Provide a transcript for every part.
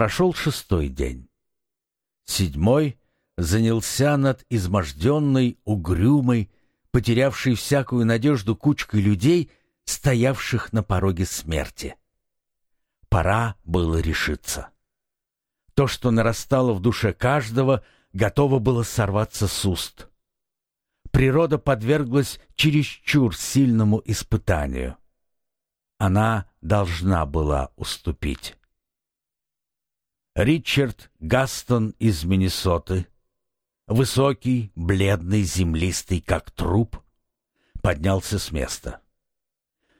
Прошел шестой день. Седьмой занялся над изможденной, угрюмой, потерявшей всякую надежду кучкой людей, стоявших на пороге смерти. Пора было решиться. То, что нарастало в душе каждого, готово было сорваться с уст. Природа подверглась чересчур сильному испытанию. Она должна была уступить. Ричард Гастон из Миннесоты, высокий, бледный, землистый, как труп, поднялся с места.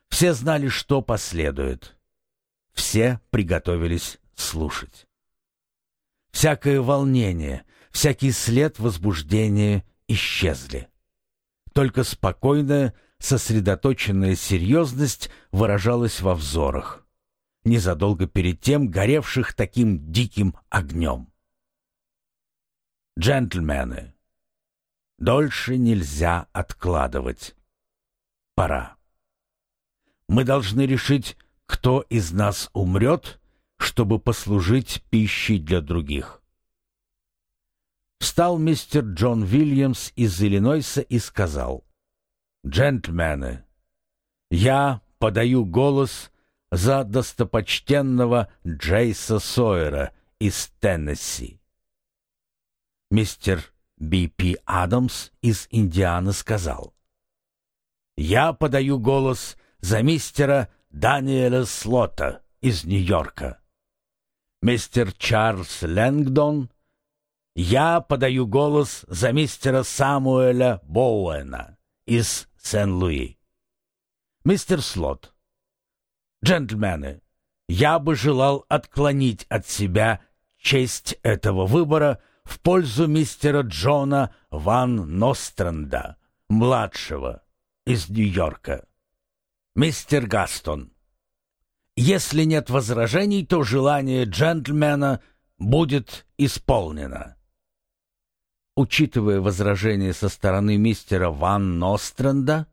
Все знали, что последует. Все приготовились слушать. Всякое волнение, всякий след возбуждения исчезли. Только спокойная, сосредоточенная серьезность выражалась во взорах, незадолго перед тем горевших таким диким огнем. «Джентльмены, дольше нельзя откладывать. Пора. Мы должны решить, кто из нас умрет, чтобы послужить пищей для других. Встал мистер Джон Вильямс из Иллинойса и сказал, «Джентльмены, я подаю голос за достопочтенного Джейса Сойера из Теннесси». Мистер Би Пи Адамс из Индианы сказал, «Я подаю голос за мистера Даниэля Слота из Нью-Йорка». Мистер Чарльз Лэнгдон я подаю голос за мистера Самуэля Боуэна из Сен-Луи. Мистер Слот. Джентльмены, я бы желал отклонить от себя честь этого выбора в пользу мистера Джона Ван Ностранда, младшего, из Нью-Йорка. Мистер Гастон. Если нет возражений, то желание джентльмена будет исполнено учитывая возражение со стороны мистера Ван Ностранда,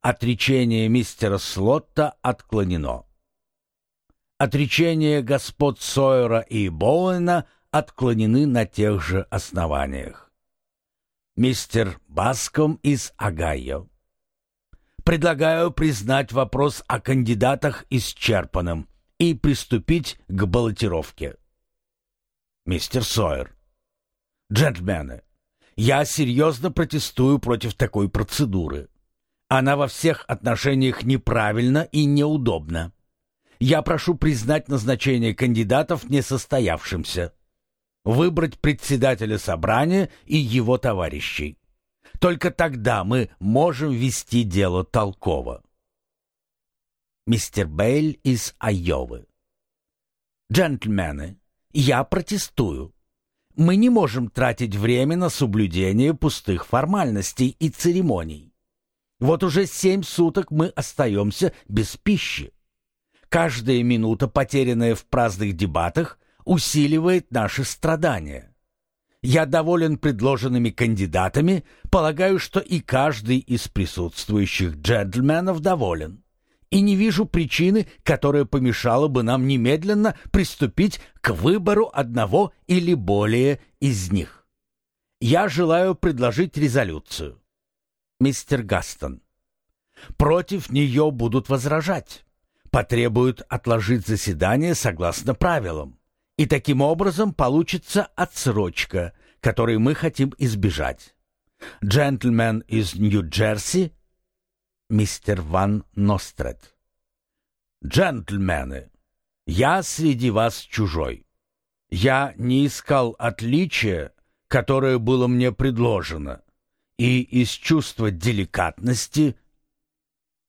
отречение мистера Слотта отклонено. Отречения господ Сойера и Боуэна отклонены на тех же основаниях. Мистер Баском из Огайо. Предлагаю признать вопрос о кандидатах исчерпанным и приступить к баллотировке. Мистер Сойер. Джентльмены, я серьезно протестую против такой процедуры. Она во всех отношениях неправильна и неудобна. Я прошу признать назначение кандидатов несостоявшимся. Выбрать председателя собрания и его товарищей. Только тогда мы можем вести дело толково. Мистер Бейль из Айовы. Джентльмены, я протестую. Мы не можем тратить время на соблюдение пустых формальностей и церемоний. Вот уже семь суток мы остаемся без пищи. Каждая минута, потерянная в праздных дебатах, усиливает наши страдания. Я доволен предложенными кандидатами, полагаю, что и каждый из присутствующих джентльменов доволен и не вижу причины, которая помешала бы нам немедленно приступить к выбору одного или более из них. Я желаю предложить резолюцию. Мистер Гастон. Против нее будут возражать. Потребуют отложить заседание согласно правилам. И таким образом получится отсрочка, которой мы хотим избежать. Джентльмен из Нью-Джерси мистер Ван Нострет. «Джентльмены, я среди вас чужой. Я не искал отличия, которое было мне предложено, и из чувства деликатности...»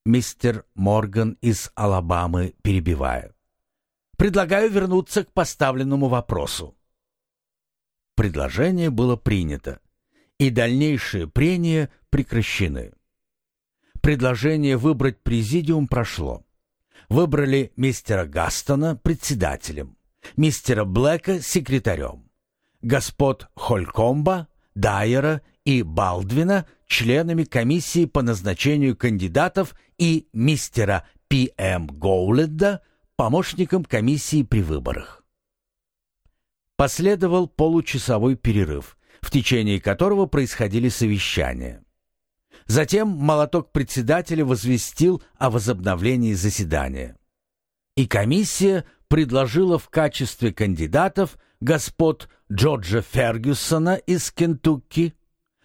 Мистер Морган из Алабамы перебивая. «Предлагаю вернуться к поставленному вопросу». Предложение было принято, и дальнейшие прения прекращены предложение выбрать президиум прошло. Выбрали мистера Гастона председателем, мистера Блэка секретарем, господ Холькомба, Дайера и Балдвина членами комиссии по назначению кандидатов и мистера П.М. Гоуледда помощником комиссии при выборах. Последовал получасовой перерыв, в течение которого происходили совещания. Затем молоток председателя возвестил о возобновлении заседания. И комиссия предложила в качестве кандидатов господ Джорджа Фергюсона из Кентукки,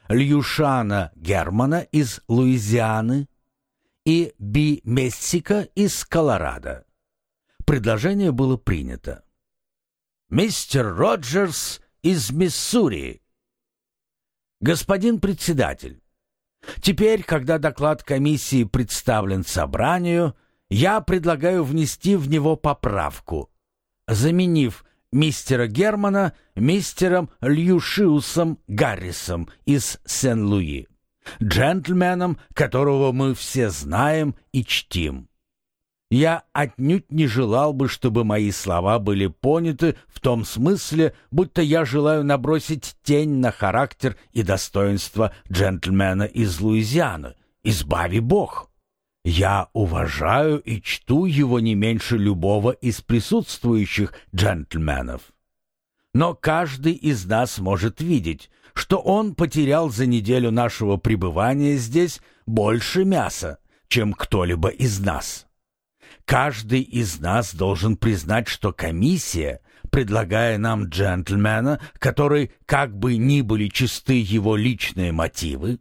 Льюшана Германа из Луизианы и Би Мессика из Колорадо. Предложение было принято. «Мистер Роджерс из Миссури». «Господин председатель, теперь, когда доклад комиссии представлен собранию, я предлагаю внести в него поправку, заменив мистера Германа мистером Льюшиусом Гаррисом из Сен-Луи, джентльменом, которого мы все знаем и чтим. Я отнюдь не желал бы, чтобы мои слова были поняты в том смысле, будто я желаю набросить тень на характер и достоинство джентльмена из Луизианы. Избави Бог! Я уважаю и чту его не меньше любого из присутствующих джентльменов. Но каждый из нас может видеть, что он потерял за неделю нашего пребывания здесь больше мяса, чем кто-либо из нас. Каждый из нас должен признать, что комиссия, предлагая нам джентльмена, который, как бы ни были чисты его личные мотивы,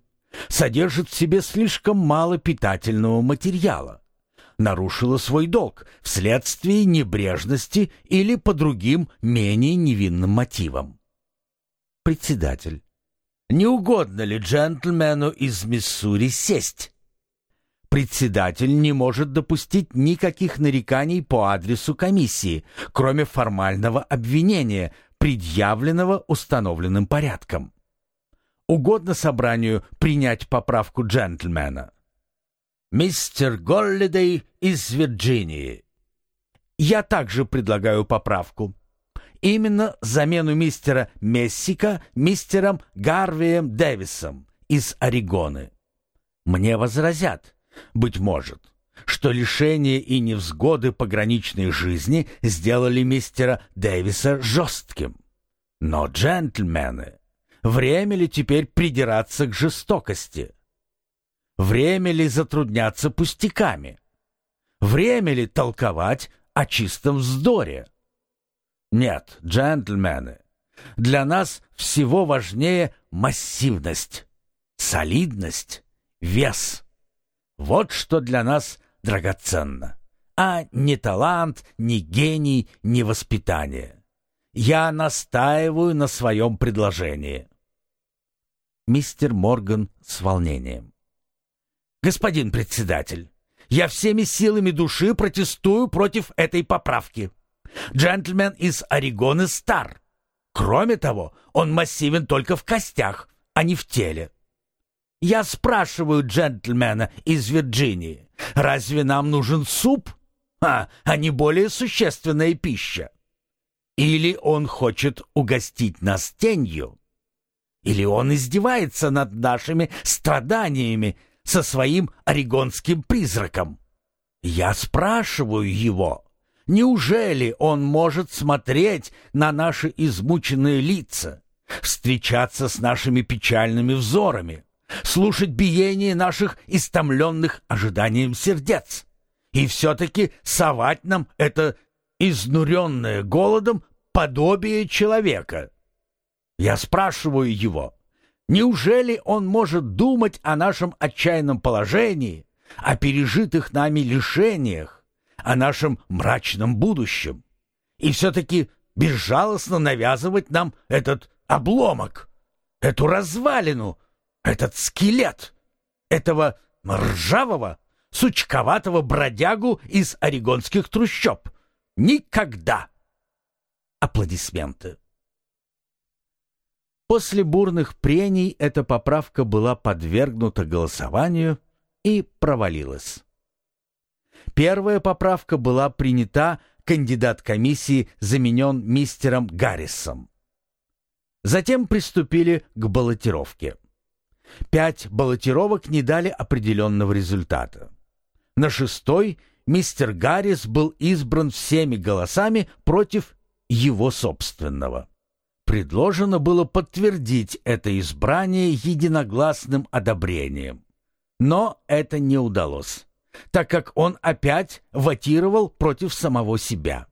содержит в себе слишком мало питательного материала, нарушила свой долг вследствие небрежности или по другим менее невинным мотивам. Председатель. Не угодно ли джентльмену из Миссури сесть? Председатель не может допустить никаких нареканий по адресу комиссии, кроме формального обвинения, предъявленного установленным порядком угодно собранию принять поправку джентльмена. Мистер Голлидей из Вирджинии. Я также предлагаю поправку. Именно замену мистера Мессика мистером Гарвием Дэвисом из Орегоны. Мне возразят, быть может, что лишение и невзгоды пограничной жизни сделали мистера Дэвиса жестким. Но джентльмены Время ли теперь придираться к жестокости? Время ли затрудняться пустяками? Время ли толковать о чистом вздоре? Нет, джентльмены, для нас всего важнее массивность, солидность, вес. Вот что для нас драгоценно, а не талант, не гений, не воспитание. Я настаиваю на своем предложении мистер Морган с волнением. «Господин председатель, я всеми силами души протестую против этой поправки. Джентльмен из Орегона стар. Кроме того, он массивен только в костях, а не в теле. Я спрашиваю джентльмена из Вирджинии, разве нам нужен суп, а, а не более существенная пища? Или он хочет угостить нас тенью?» Или он издевается над нашими страданиями со своим орегонским призраком? Я спрашиваю его, неужели он может смотреть на наши измученные лица, встречаться с нашими печальными взорами, слушать биение наших истомленных ожиданием сердец и все-таки совать нам это изнуренное голодом подобие человека?» Я спрашиваю его, неужели он может думать о нашем отчаянном положении, о пережитых нами лишениях, о нашем мрачном будущем, и все-таки безжалостно навязывать нам этот обломок, эту развалину, этот скелет, этого ржавого, сучковатого бродягу из орегонских трущоб. Никогда! Аплодисменты. После бурных прений эта поправка была подвергнута голосованию и провалилась. Первая поправка была принята, кандидат комиссии заменен мистером Гаррисом. Затем приступили к баллотировке. Пять баллотировок не дали определенного результата. На шестой мистер Гаррис был избран всеми голосами против его собственного. Предложено было подтвердить это избрание единогласным одобрением. Но это не удалось, так как он опять ватировал против самого себя.